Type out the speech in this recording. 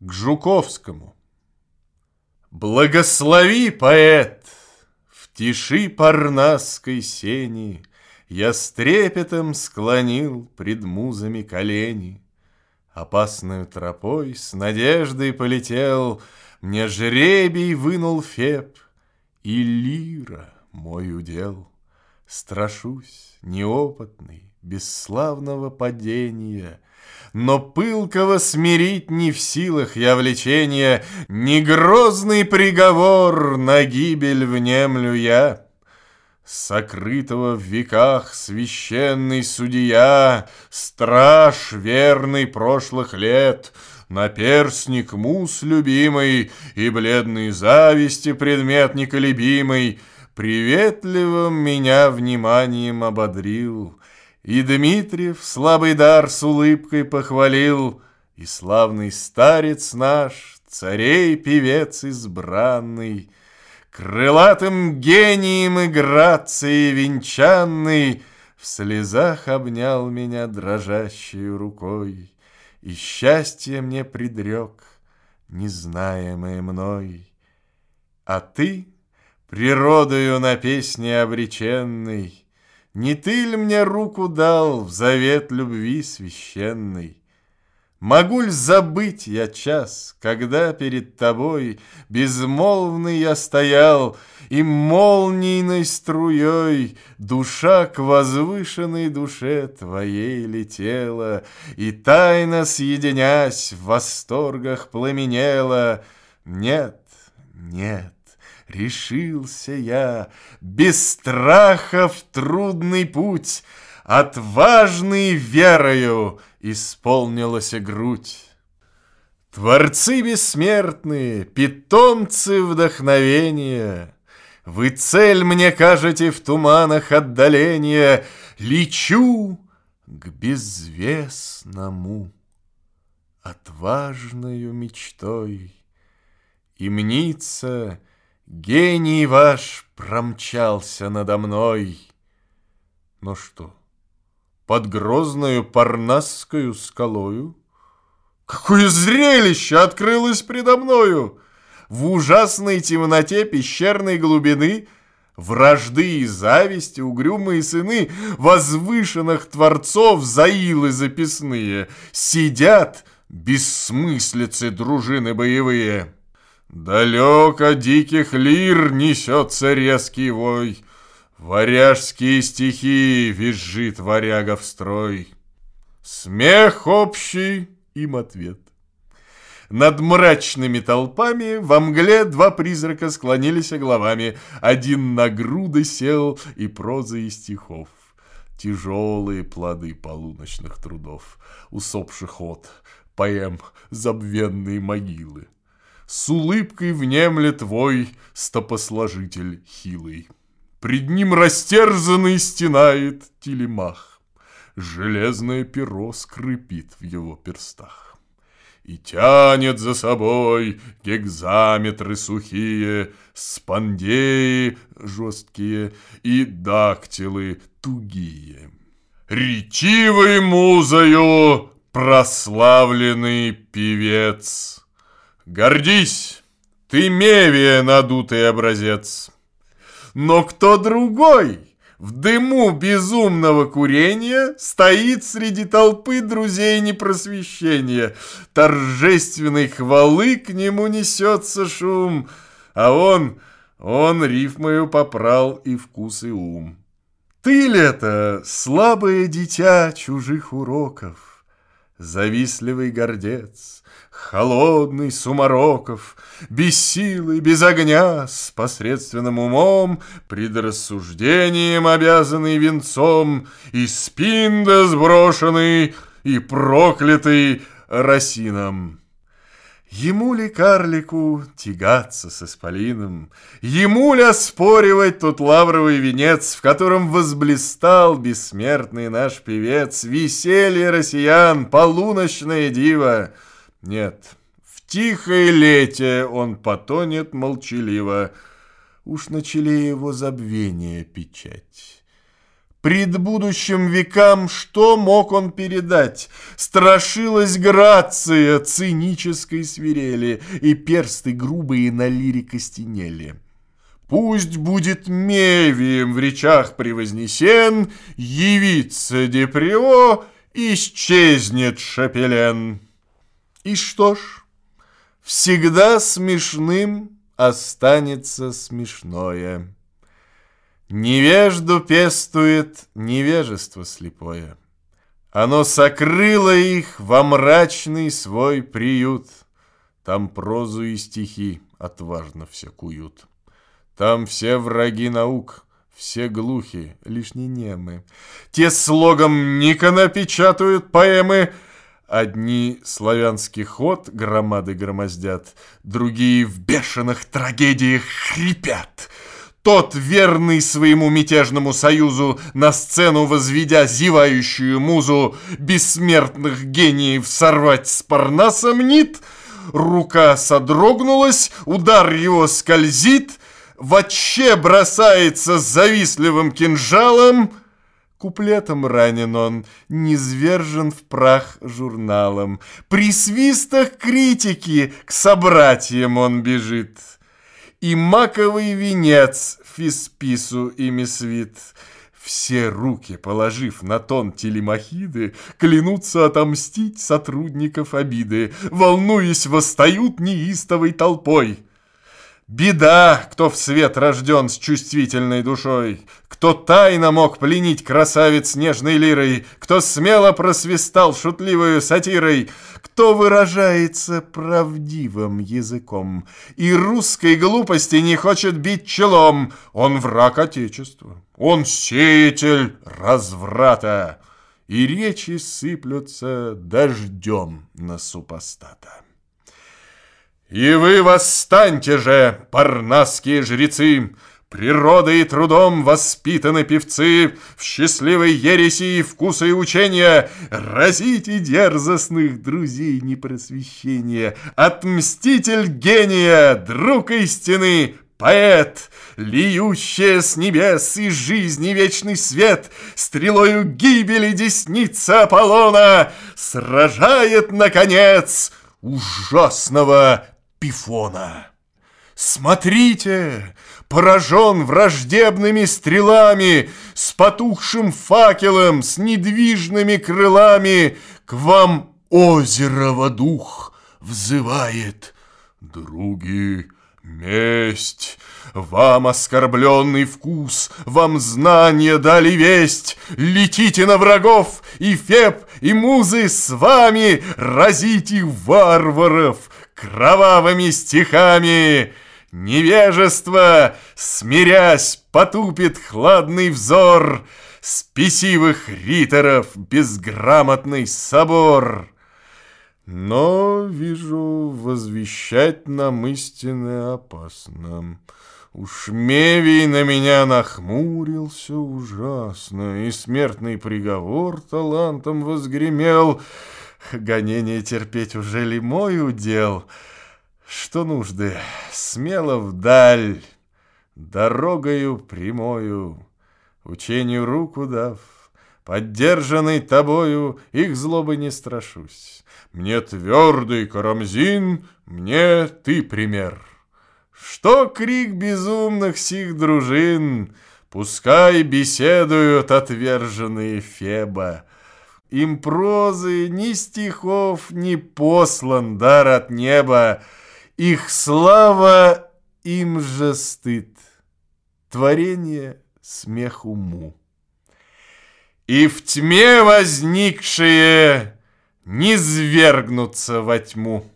к Жуковскому. Благослови, поэт, в тиши парнасской сени Я с трепетом склонил пред музами колени. Опасную тропой с надеждой полетел, Мне жребий вынул Феб, и лира мой удел. Страшусь, неопытный, бесславного падения, Но пылкого смирить не в силах я влечения, Не грозный приговор на гибель внемлю я. Сокрытого в веках священный судья, Страж верный прошлых лет, Наперстник мус любимый И бледной зависти предмет неколебимый, Приветливым меня вниманием ободрил, И Дмитриев слабый дар с улыбкой похвалил, И славный старец наш, царей певец избранный, Крылатым гением и грацией венчанный В слезах обнял меня дрожащей рукой И счастье мне предрек, незнаемое мной. А ты, природою на песне обреченной, Не ты ли мне руку дал в завет любви священной? Могу ль забыть я час, когда перед тобой Безмолвный я стоял, и молнийной струей Душа к возвышенной душе твоей летела, И тайно съединясь в восторгах пламенела. Нет, нет, решился я, без страха в трудный путь, Отважный верою исполнилась грудь. Творцы бессмертные, питомцы вдохновения, Вы цель мне кажете в туманах отдаления, Лечу к безвестному отважною мечтой. И мнится, гений ваш промчался надо мной. Но что? под грозною парнасскою скалою. Какое зрелище открылось предо мною! В ужасной темноте пещерной глубины Вражды и зависти, угрюмые сыны Возвышенных творцов заилы записные Сидят бессмыслицы дружины боевые. Далеко диких лир несется резкий вой — Варяжские стихи визжит варяга в строй. Смех общий, им ответ. Над мрачными толпами во мгле два призрака склонились головами. Один на груды сел и проза и стихов. Тяжелые плоды полуночных трудов, усопших от, поэм забвенные могилы. С улыбкой внемле твой стопосложитель хилый. Пред ним растерзанный стенает телемах. Железное перо скрипит в его перстах. И тянет за собой гекзаметры сухие, Спандеи жесткие и дактилы тугие. Ретивой музою прославленный певец. Гордись, ты Мевия надутый образец. Но кто другой? В дыму безумного курения стоит среди толпы друзей непросвещения. Торжественной хвалы к нему несется шум, а он, он рифмою попрал и вкус и ум. Ты ли это, слабое дитя чужих уроков, завистливый гордец, Холодный Сумароков, без силы, без огня, с посредственным умом, предрассуждением обязанный венцом, и спинда сброшенный, и проклятый росином. Ему ли карлику тягаться с исполином? Ему ли оспоривать тот лавровый венец, В котором возблистал бессмертный наш певец, Веселье россиян, полуночное диво? Нет, в тихой лете он потонет молчаливо, Уж на челе его забвение печать. Пред будущим векам что мог он передать? Страшилась грация цинической свирели, И персты грубые на лире костенели. Пусть будет мевием в речах превознесен, Явится Деприо, исчезнет Шапелен. И что ж, всегда смешным останется смешное. Невежду пестует невежество слепое. Оно сокрыло их во мрачный свой приют. Там прозу и стихи отважно все куют. Там все враги наук, все глухи, лишь не немы. Те слогом Никона печатают поэмы. Одни славянский ход громады громоздят, Другие в бешеных трагедиях хрипят — тот, верный своему мятежному союзу, на сцену возведя зевающую музу, бессмертных гениев сорвать с парнаса мнит, рука содрогнулась, удар его скользит, вообще бросается с завистливым кинжалом, Куплетом ранен он, низвержен в прах журналом. При свистах критики к собратьям он бежит и маковый венец Фиспису ими свит. Все руки, положив на тон телемахиды, клянутся отомстить сотрудников обиды, волнуясь, восстают неистовой толпой. Беда, кто в свет рожден с чувствительной душой, Кто тайно мог пленить красавиц нежной лирой, Кто смело просвистал шутливой сатирой, Кто выражается правдивым языком И русской глупости не хочет бить челом, Он враг Отечества, он сеятель разврата, И речи сыплются дождем на супостата. И вы восстаньте же, парнасские жрецы, Природой и трудом воспитаны певцы, В счастливой ереси и вкуса и учения! Разите дерзостных друзей непросвещения, Отмститель гения, друг истины, поэт, Льющая с небес и жизни вечный свет, Стрелою гибели десница Аполлона! Сражает, наконец, ужасного Пифона. Смотрите, поражен враждебными стрелами, С потухшим факелом, с недвижными крылами, К вам озерово дух взывает. Други, месть, вам оскорбленный вкус, Вам знание дали весть, Летите на врагов, и Феб, и музы с вами, Разите варваров, кровавыми стихами. Невежество, смирясь, потупит хладный взор Спесивых риторов безграмотный собор. Но, вижу, возвещать нам истины опасно. Уж Мевий на меня нахмурился ужасно, И смертный приговор талантом возгремел — Гонение терпеть уже ли мой удел? Что нужды, смело вдаль, Дорогою прямою, Учению руку дав, Поддержанный тобою, Их злобы не страшусь. Мне твердый Карамзин, Мне ты пример. Что крик безумных сих дружин, Пускай беседуют отверженные Феба, им прозы, ни стихов, ни послан дар от неба. Их слава им же стыд, творение смех уму. И в тьме возникшие не свергнутся во тьму.